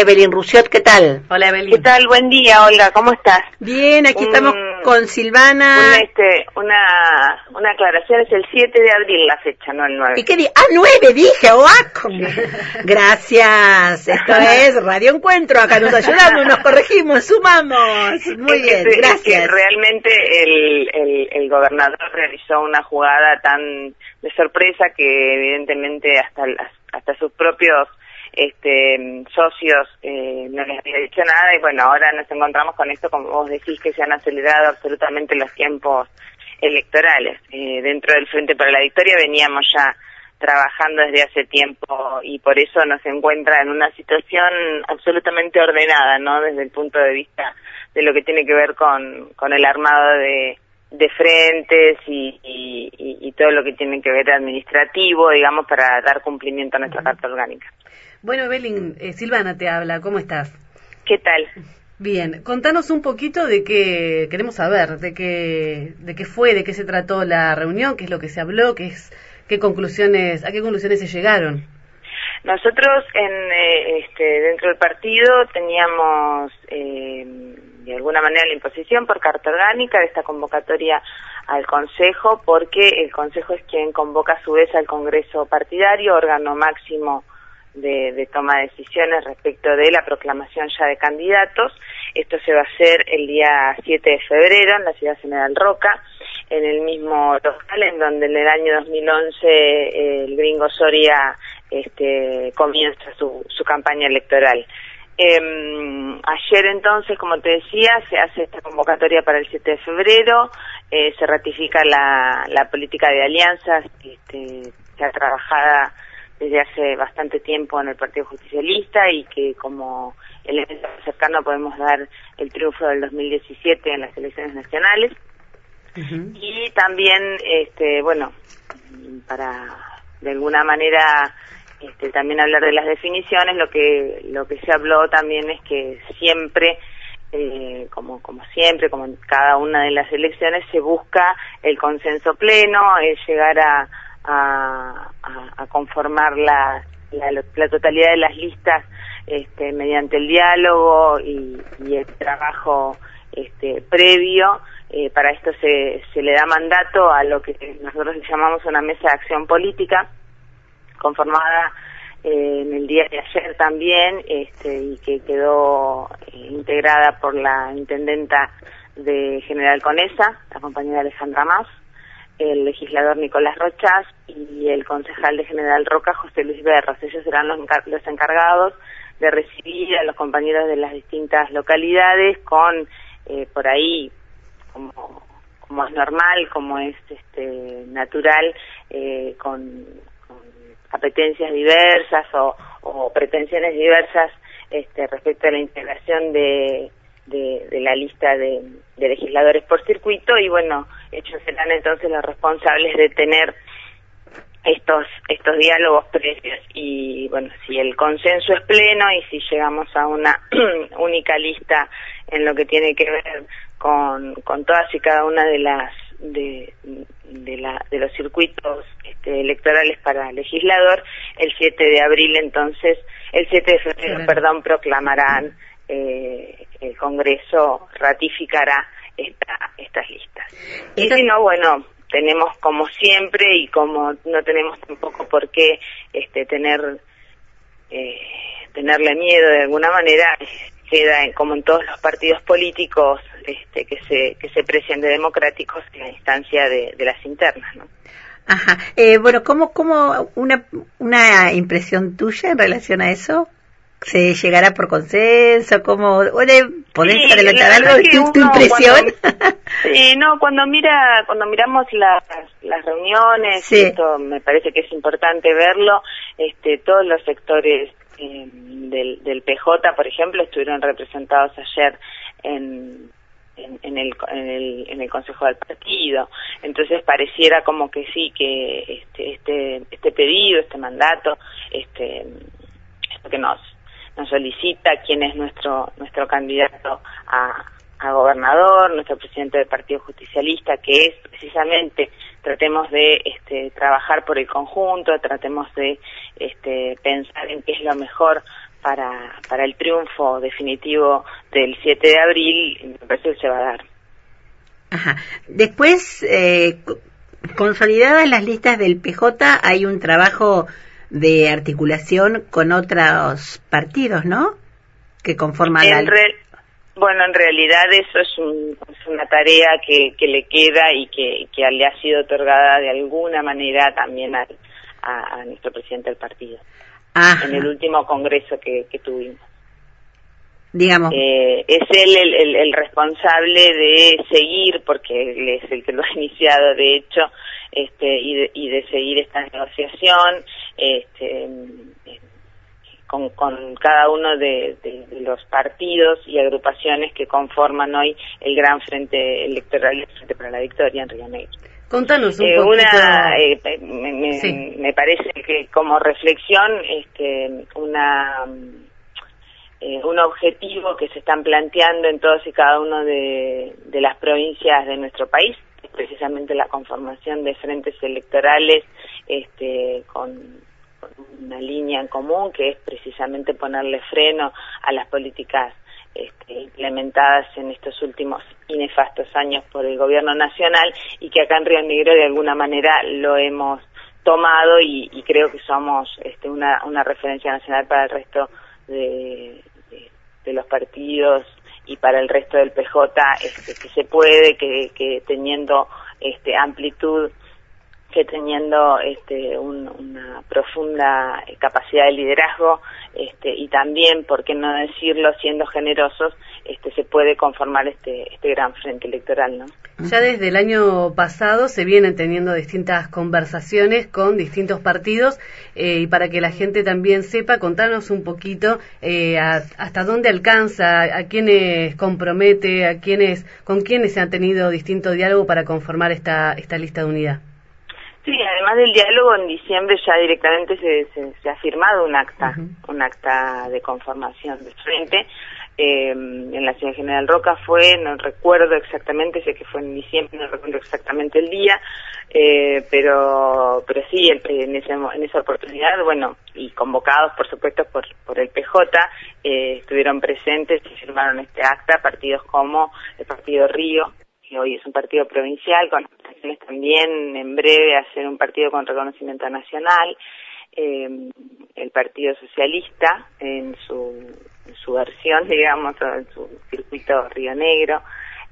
Evelyn Rusiot, ¿qué tal? Hola Evelyn. ¿Qué tal? Buen día, Olga, ¿cómo estás? Bien, aquí Un- estamos con Silvana. Una, este, una, una aclaración, es el 7 de abril la fecha, no el 9. ¿Y qué di? Ah, nueve, dije, ¡ah! Gracias, esto es Radio Encuentro, acá nos ayudamos, nos corregimos, sumamos. Muy Es que bien, se- es que gracias. realmente el, el, el gobernador realizó una jugada tan de sorpresa que evidentemente hasta hasta sus propios este socios eh, no les había dicho nada y bueno ahora nos encontramos con esto como vos decís que se han acelerado absolutamente los tiempos electorales Eh, dentro del Frente para la Victoria veníamos ya trabajando desde hace tiempo y por eso nos encuentra en una situación absolutamente ordenada, ¿no? Desde el punto de vista de lo que tiene que ver con, con el armado de, de frentes y, y, y- y todo lo que tiene que ver administrativo, digamos, para dar cumplimiento a nuestra carta orgánica. Bueno Evelyn, eh, Silvana te habla, ¿cómo estás? ¿Qué tal? Bien, contanos un poquito de qué queremos saber, de qué, de qué fue, de qué se trató la reunión, qué es lo que se habló, qué es, qué conclusiones, a qué conclusiones se llegaron. Nosotros en eh, este, dentro del partido teníamos eh, de alguna manera la imposición por carta orgánica de esta convocatoria al Consejo, porque el Consejo es quien convoca a su vez al Congreso partidario, órgano máximo de, de toma de decisiones respecto de la proclamación ya de candidatos. Esto se va a hacer el día 7 de febrero en la ciudad General Roca, en el mismo local en donde en el año 2011 eh, el gringo Soria este, comienza su, campaña electoral. Eh, ayer entonces, como te decía, se hace esta convocatoria para el 7 de febrero, eh, se ratifica la, la política de alianzas este, ya trabajada desde hace bastante tiempo en el Partido Justicialista y que como elemento cercano podemos dar el triunfo del 2017 en las elecciones nacionales. Y también este bueno para de alguna manera este, también hablar de las definiciones lo que lo que se habló también es que siempre eh, como como siempre como en cada una de las elecciones se busca el consenso pleno es llegar a a, a- conformar la, la la totalidad de las listas este, mediante el diálogo y, y el trabajo este, previo. Eh, para esto se, se le da mandato a lo que nosotros llamamos una mesa de acción política, conformada eh, en el día de ayer también este, y que quedó eh, integrada por la intendenta de General Conesa, la compañera Alejandra Más, el legislador Nicolás Rochas y el concejal de General Roca, José Luis Berros. Ellos serán los, los encargados de recibir a los compañeros de las distintas localidades con, eh, por ahí, como, es normal, como es este, natural, eh, con, con apetencias diversas o, o pretensiones diversas este, respecto a la integración de, de, de la lista de, de legisladores por circuito y bueno, ellos serán entonces los responsables de tener estos estos diálogos previos y bueno si el consenso es pleno y si llegamos a una única lista en lo que tiene que ver con, con todas y cada una de las de, de, la, de los circuitos este, electorales para legislador el 7 de abril entonces el 7 de febrero Febrero. perdón proclamarán eh, el Congreso ratificará esta, estas listas y si no bueno tenemos como siempre y como no tenemos tampoco por qué este tener eh, tenerle miedo de alguna manera queda en- como en todos los partidos políticos este, que se que se precian de democráticos en la instancia de, de las internas ¿no? Ajá. Eh, bueno, ¿cómo, cómo una, una impresión tuya en relación a eso? ¿Se llegará por consenso? ¿Cómo? ¿Podés Sí, adelantar la algo de tu, impresión? cuando- Sí, no, cuando mira, cuando miramos las, las reuniones, Sí. esto me parece que es importante verlo, este, todos los sectores eh, del, del PJ, por ejemplo, estuvieron representados ayer en, en, en el, en, el, en el Consejo del Partido. Entonces pareciera como que sí, que este, este, este pedido, este mandato, este, esto que nos, nos solicita quién es nuestro, nuestro candidato a, a gobernador, nuestro presidente del Partido Justicialista, que es precisamente tratemos de este, trabajar por el conjunto, tratemos de este, pensar en qué es lo mejor para, para el triunfo definitivo del 7 de abril, me parece se va a dar. Ajá. Después, eh, consolidadas las listas del PJ, hay un trabajo de articulación con otros partidos, ¿no? Que conforman la... Bueno, en realidad eso es, una tarea que, que, le queda y que, que, le ha sido otorgada de alguna manera también a, a, nuestro presidente del partido. En el último congreso que, que tuvimos. Digamos. Eh, es él el, el, responsable de seguir, porque él es el que lo ha iniciado, de hecho, este, y, de, y de seguir esta negociación. Este, con, con cada uno de, los partidos y agrupaciones que conforman hoy el gran frente electoral el Frente para la Victoria en Río Negro. Contanos un eh, poquito. Una, eh, me, parece que como reflexión, este, una eh, un objetivo que se están planteando en todos y cada uno de, las provincias de nuestro país, es precisamente la conformación de frentes electorales este, con una línea en común que es precisamente ponerle freno a las políticas este, implementadas en estos últimos inefastos años por el gobierno nacional y que acá en Río Negro de alguna manera lo hemos tomado y, creo que somos este, una, una referencia nacional para el resto de, los partidos y para el resto del PJ este, que se puede que, teniendo este, amplitud que teniendo este, una profunda capacidad de liderazgo este, y también, por qué no decirlo, siendo generosos, este, se puede conformar este, este gran frente electoral. ¿no? Ya desde el año pasado se vienen teniendo distintas conversaciones con distintos partidos eh, y para que la gente también sepa, contarnos un poquito eh, hasta dónde alcanza, a quiénes compromete, a quiénes, con quiénes se ha tenido distinto diálogo para conformar esta, esta lista de unidad. Sí, además del diálogo, en diciembre ya directamente se, se, ha firmado un acta, un acta de conformación de frente. Eh, en la ciudad general Roca fue, no recuerdo exactamente, sé que fue en diciembre, no recuerdo exactamente el día, eh, pero pero sí, en, ese, en esa oportunidad, bueno, y convocados por supuesto por, por el PJ, eh, estuvieron presentes y firmaron este acta partidos como el Partido Río, que hoy es un partido provincial, con aspiraciones también en breve a ser un partido con reconocimiento nacional, eh, el Partido Socialista en su, su versión, digamos, en su circuito Río Negro,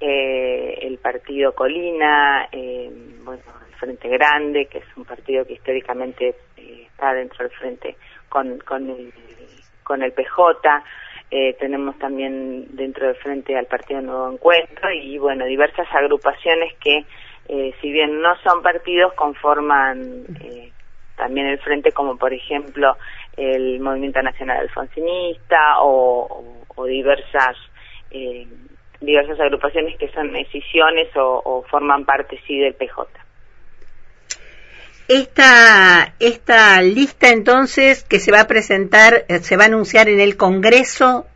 eh, el Partido Colina, eh, bueno, el Frente Grande, que es un partido que históricamente está dentro del frente con, el con el PJ, eh, tenemos también dentro del frente al Partido Nuevo Encuentro y bueno, diversas agrupaciones que eh, si bien no son partidos conforman eh, también el frente como por ejemplo el Movimiento Nacional Alfonsinista o, o, diversas diversas agrupaciones que son decisiones o, o forman parte sí del PJ. Esta, esta lista entonces que se va a presentar, eh, se va a anunciar en el Congreso.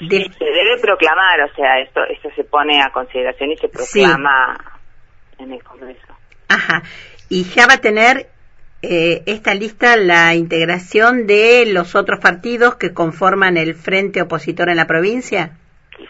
De... Se debe proclamar, o sea, esto, esto se pone a consideración y se proclama en el Congreso. Ajá. Y ya va a tener eh, esta lista la integración de los otros partidos que conforman el frente opositor en la provincia.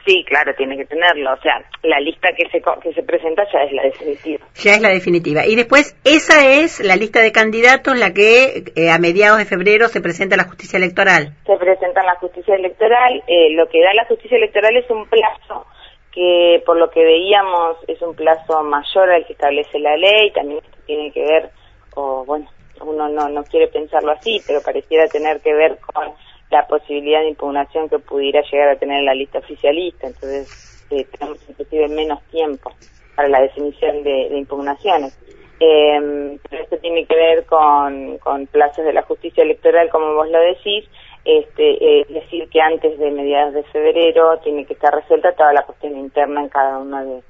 Sí, claro, tiene que tenerlo. O sea, la lista que se, que se presenta ya es la definitiva. Ya es la definitiva. Y después, esa es la lista de candidatos, la que eh, a mediados de febrero se presenta a la justicia electoral. Se presenta en la justicia electoral. Eh, lo que da la justicia electoral es un plazo que, por lo que veíamos, es un plazo mayor al que establece la ley. También tiene que ver, o bueno, uno no, no quiere pensarlo así, pero pareciera tener que ver con la posibilidad de impugnación que pudiera llegar a tener la lista oficialista. Entonces, eh, tenemos inclusive menos tiempo para la definición de, impugnaciones. Eh, pero esto tiene que ver con, con plazos de la justicia electoral, como vos lo decís, este, es decir, que antes de mediados de febrero tiene que estar resuelta toda la cuestión interna en cada una de,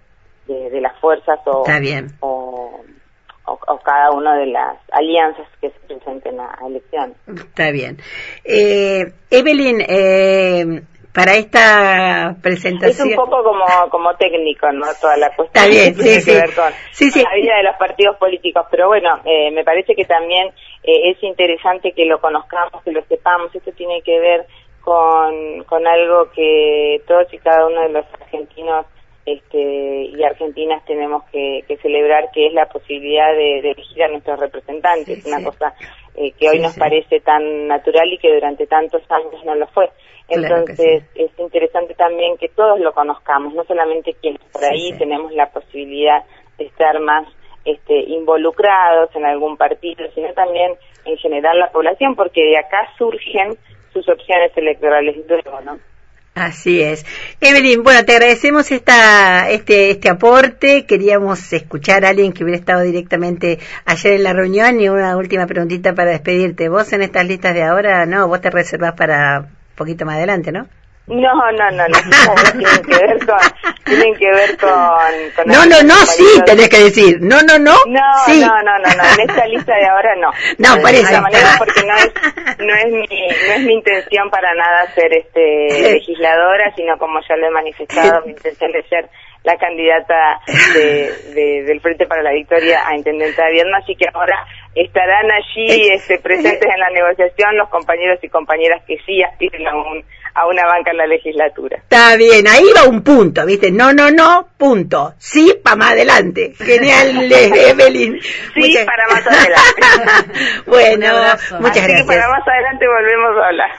de, las fuerzas o, o o, cada una de las alianzas que se presenten a, elección. Está bien. Eh, Evelyn, eh, para esta presentación. Es un poco como, como técnico, ¿no? Toda la cuestión Está bien, sí, sí. ver con la vida de los partidos políticos. Pero bueno, eh, me parece que también eh, es interesante que lo conozcamos, que lo sepamos. Esto tiene que ver con, con algo que todos y cada uno de los argentinos este, y argentinas tenemos que, celebrar, que es la posibilidad de, elegir a nuestros representantes, una cosa eh, que hoy nos parece tan natural y que durante tantos años no lo fue. Entonces es interesante también que todos lo conozcamos, no solamente quienes por ahí tenemos la posibilidad de estar más este, involucrados en algún partido, sino también en general la población, porque de acá surgen sus opciones electorales luego, ¿no? Así es. Evelyn, bueno, te agradecemos esta, este, este aporte. Queríamos escuchar a alguien que hubiera estado directamente ayer en la reunión y una última preguntita para despedirte. Vos en estas listas de ahora, no, vos te reservás para poquito más adelante, ¿no? No, no, no, no, tienen que ver con, tienen que ver con, no, no, no, sí, tenés que decir, no, no, no, no, sí. no, no, no, no, en esta lista de ahora no. No, por eso. De manera porque no es, no es mi, no es mi intención para nada ser este legisladora, sino como ya lo he manifestado, mi intención de ser la candidata de, del Frente para la Victoria a Intendente de Vierno, así que ahora estarán allí este, presentes en la negociación los compañeros y compañeras que sí aspiren a un a una banca en la legislatura. Está bien, ahí va un punto, ¿viste? No, no, no, punto. Sí, para más adelante. Genial, Evelyn. Sí, para más adelante. bueno, muchas gracias. para más adelante volvemos a hablar.